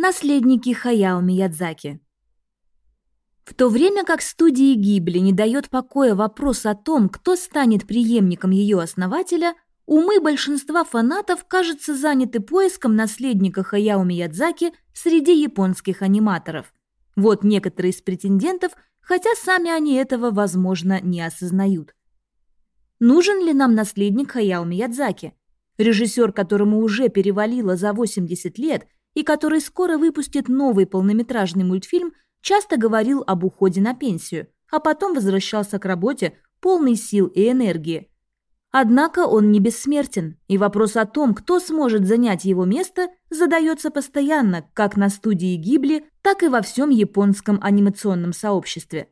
Наследники Хаяо Миядзаки. В то время как студии Гибли не дает покоя вопрос о том, кто станет преемником ее основателя, умы большинства фанатов, кажется, заняты поиском наследника Хаяо Миядзаки среди японских аниматоров. Вот некоторые из претендентов, хотя сами они этого, возможно, не осознают. Нужен ли нам наследник Хаяо Миядзаки? Режиссер, которому уже перевалило за 80 лет – и который скоро выпустит новый полнометражный мультфильм, часто говорил об уходе на пенсию, а потом возвращался к работе полный сил и энергии. Однако он не бессмертен, и вопрос о том, кто сможет занять его место, задается постоянно как на студии Гибли, так и во всем японском анимационном сообществе.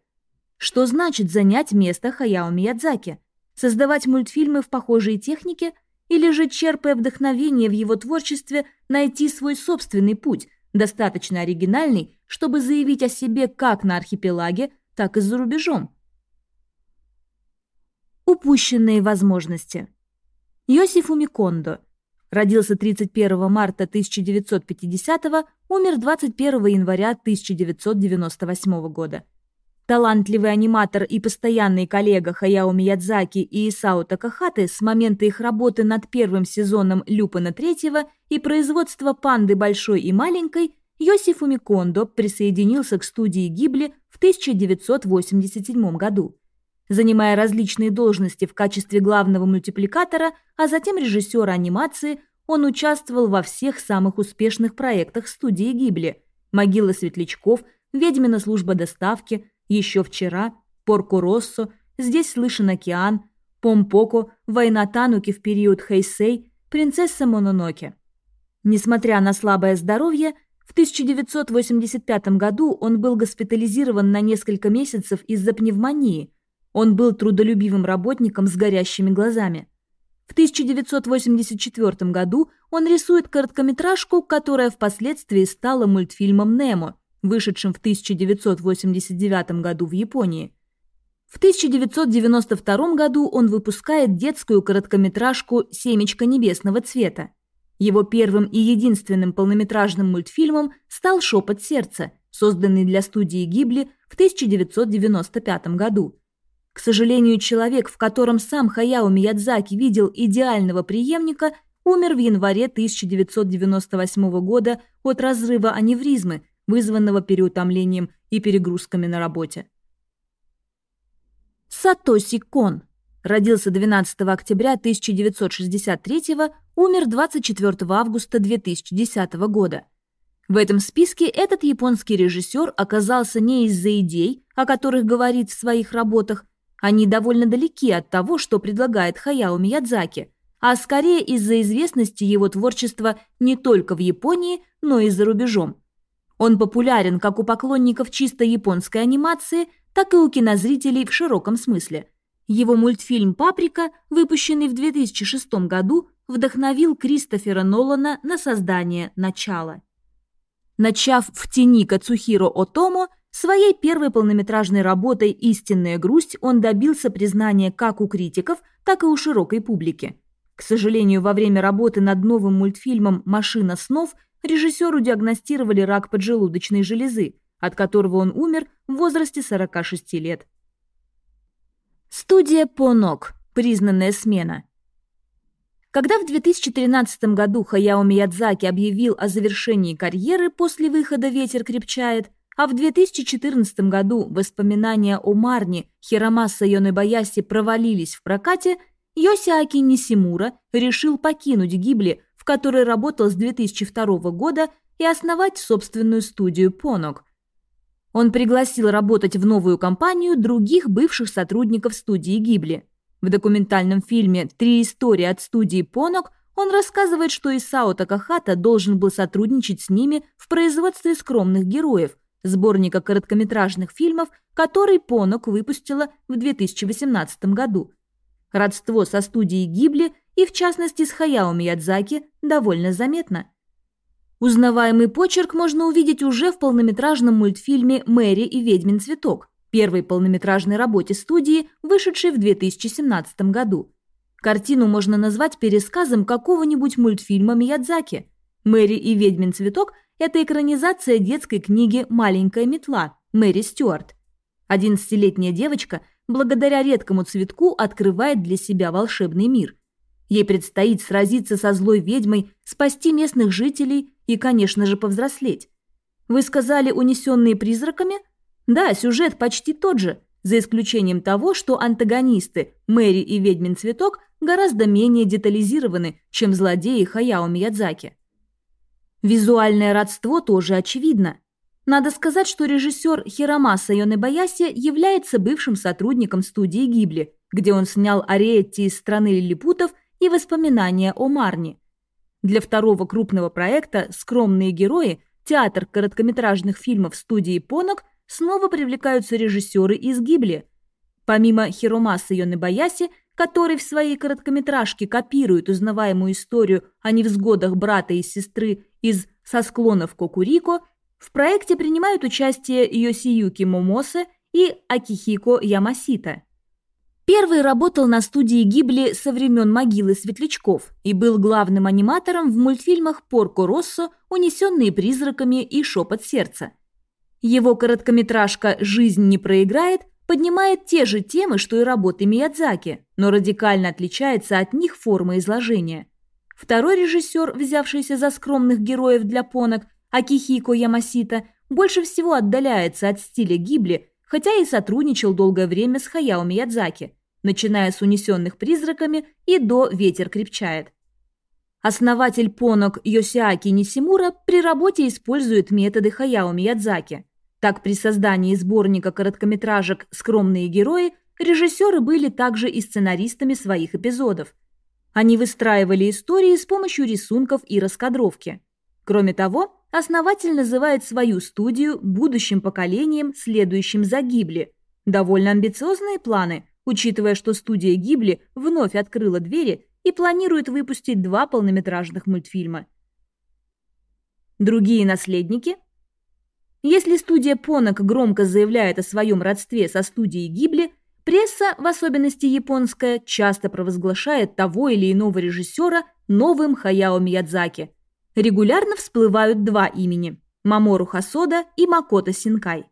Что значит занять место Хаяо Миядзаки? Создавать мультфильмы в похожей технике – или же, черпая вдохновение в его творчестве, найти свой собственный путь, достаточно оригинальный, чтобы заявить о себе как на архипелаге, так и за рубежом. Упущенные возможности. Йосиф Умикондо. Родился 31 марта 1950 умер 21 января 1998 года. Талантливый аниматор и постоянный коллега Хаяо Миядзаки и Исао Такахаты с момента их работы над первым сезоном Люпана третьего и производства «Панды большой и маленькой» Йосиф Умикондо присоединился к студии Гибли в 1987 году. Занимая различные должности в качестве главного мультипликатора, а затем режиссера анимации, он участвовал во всех самых успешных проектах студии Гибли «Могила светлячков», «Ведьмина служба доставки», еще вчера Порко-Россо, здесь слышен океан, Помпоко, война Тануки в период Хэйсэй, принцесса Мононоке. Несмотря на слабое здоровье, в 1985 году он был госпитализирован на несколько месяцев из-за пневмонии. Он был трудолюбивым работником с горящими глазами. В 1984 году он рисует короткометражку, которая впоследствии стала мультфильмом «Немо», вышедшим в 1989 году в Японии. В 1992 году он выпускает детскую короткометражку «Семечко небесного цвета». Его первым и единственным полнометражным мультфильмом стал «Шепот сердца», созданный для студии Гибли в 1995 году. К сожалению, человек, в котором сам Хаяо Миядзаки видел идеального преемника, умер в январе 1998 года от разрыва аневризмы, вызванного переутомлением и перегрузками на работе. Сатоси Кон родился 12 октября 1963 умер 24 августа 2010 года. В этом списке этот японский режиссер оказался не из-за идей, о которых говорит в своих работах, они довольно далеки от того, что предлагает Хаяо Миядзаки, а скорее из-за известности его творчества не только в Японии, но и за рубежом. Он популярен как у поклонников чисто японской анимации, так и у кинозрителей в широком смысле. Его мультфильм «Паприка», выпущенный в 2006 году, вдохновил Кристофера Нолана на создание «Начала». Начав в тени Кацухиро Отомо, своей первой полнометражной работой «Истинная грусть» он добился признания как у критиков, так и у широкой публики. К сожалению, во время работы над новым мультфильмом «Машина снов» режиссеру диагностировали рак поджелудочной железы, от которого он умер в возрасте 46 лет. Студия «Понок», признанная смена. Когда в 2013 году Хаяо Миядзаки объявил о завершении карьеры после выхода «Ветер крепчает», а в 2014 году воспоминания о Марне Хиромаса Йонебаяси провалились в прокате, Йосиаки Нисимура решил покинуть Гибли которой работал с 2002 года, и основать собственную студию «Понок». Он пригласил работать в новую компанию других бывших сотрудников студии Гибли. В документальном фильме «Три истории от студии Понок» он рассказывает, что Исао Такахата должен был сотрудничать с ними в производстве «Скромных героев», сборника короткометражных фильмов, который Понок выпустила в 2018 году. Родство со студией Гибли – и в частности с Хаяо Миядзаки довольно заметно. Узнаваемый почерк можно увидеть уже в полнометражном мультфильме «Мэри и ведьмин цветок», первой полнометражной работе студии, вышедшей в 2017 году. Картину можно назвать пересказом какого-нибудь мультфильма Миядзаки. «Мэри и ведьмин цветок» – это экранизация детской книги «Маленькая метла» Мэри Стюарт. Одиннадцатилетняя девочка благодаря редкому цветку открывает для себя волшебный мир. Ей предстоит сразиться со злой ведьмой, спасти местных жителей и, конечно же, повзрослеть. Вы сказали «унесенные призраками»? Да, сюжет почти тот же, за исключением того, что антагонисты Мэри и Ведьмин Цветок гораздо менее детализированы, чем злодеи Хаяо Миядзаки. Визуальное родство тоже очевидно. Надо сказать, что режиссер Хиромаса Йонебаяси является бывшим сотрудником студии Гибли, где он снял Ариэтти из «Страны лилипутов» и воспоминания о Марне. Для второго крупного проекта «Скромные герои» театр короткометражных фильмов студии Понок снова привлекаются режиссеры из Гибли. Помимо Хиромаса Йонебаяси, который в своей короткометражке копирует узнаваемую историю о невзгодах брата и сестры из «Со склонов Кокурико», в проекте принимают участие Йосиюки Момосе и Акихико Ямасита. Первый работал на студии Гибли со времен «Могилы светлячков» и был главным аниматором в мультфильмах «Порко Россо», «Унесенные призраками» и «Шепот сердца». Его короткометражка «Жизнь не проиграет» поднимает те же темы, что и работы Миядзаки, но радикально отличается от них форма изложения. Второй режиссер, взявшийся за скромных героев для понок, Акихико Ямасита, больше всего отдаляется от стиля Гибли, хотя и сотрудничал долгое время с Хаяо Миядзаки, начиная с «Унесенных призраками» и до «Ветер крепчает». Основатель понок Йосиаки Нисимура при работе использует методы Хаяо Миядзаки. Так, при создании сборника короткометражек «Скромные герои» режиссеры были также и сценаристами своих эпизодов. Они выстраивали истории с помощью рисунков и раскадровки. Кроме того, основатель называет свою студию будущим поколением, следующим за Гибли. Довольно амбициозные планы, учитывая, что студия Гибли вновь открыла двери и планирует выпустить два полнометражных мультфильма. Другие наследники? Если студия Понок громко заявляет о своем родстве со студией Гибли, пресса, в особенности японская, часто провозглашает того или иного режиссера новым Хаяо Миядзаки. Регулярно всплывают два имени – Мамору Хасода и Макото Синкай.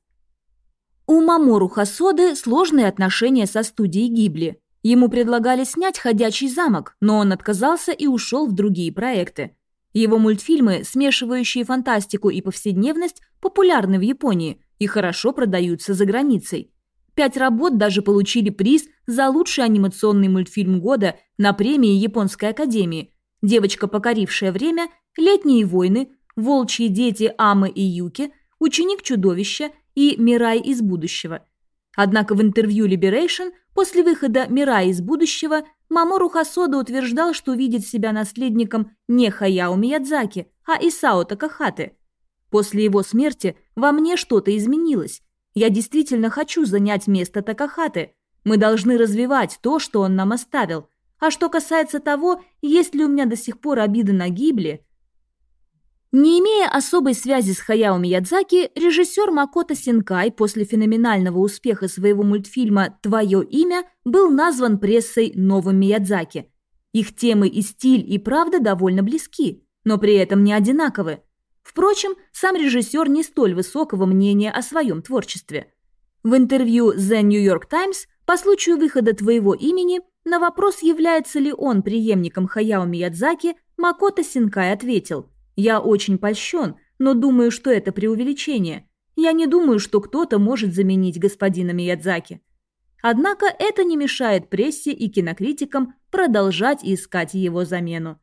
У Мамору Хасоды сложные отношения со студией Гибли. Ему предлагали снять «Ходячий замок», но он отказался и ушел в другие проекты. Его мультфильмы, смешивающие фантастику и повседневность, популярны в Японии и хорошо продаются за границей. Пять работ даже получили приз за лучший анимационный мультфильм года на премии Японской академии «Девочка, покорившая время», «Летние войны», «Волчьи дети Амы и Юки», «Ученик чудовища» и «Мирай из будущего». Однако в интервью Liberation после выхода «Мирай из будущего» Мамору Хасода утверждал, что видит себя наследником не Хаяо Миядзаки, а Исао Такахаты. После его смерти во мне что-то изменилось. Я действительно хочу занять место Такахаты. Мы должны развивать то, что он нам оставил. А что касается того, есть ли у меня до сих пор обида на гибли, не имея особой связи с Хаяо Миядзаки, режиссер Макото Синкай после феноменального успеха своего мультфильма «Твое имя» был назван прессой новым Миядзаки. Их темы и стиль и правда довольно близки, но при этом не одинаковы. Впрочем, сам режиссер не столь высокого мнения о своем творчестве. В интервью The New York Times по случаю выхода «Твоего имени» на вопрос, является ли он преемником Хаяо Миядзаки, Макото Синкай ответил – я очень польщен, но думаю, что это преувеличение. Я не думаю, что кто-то может заменить господина Миядзаки. Однако это не мешает прессе и кинокритикам продолжать искать его замену.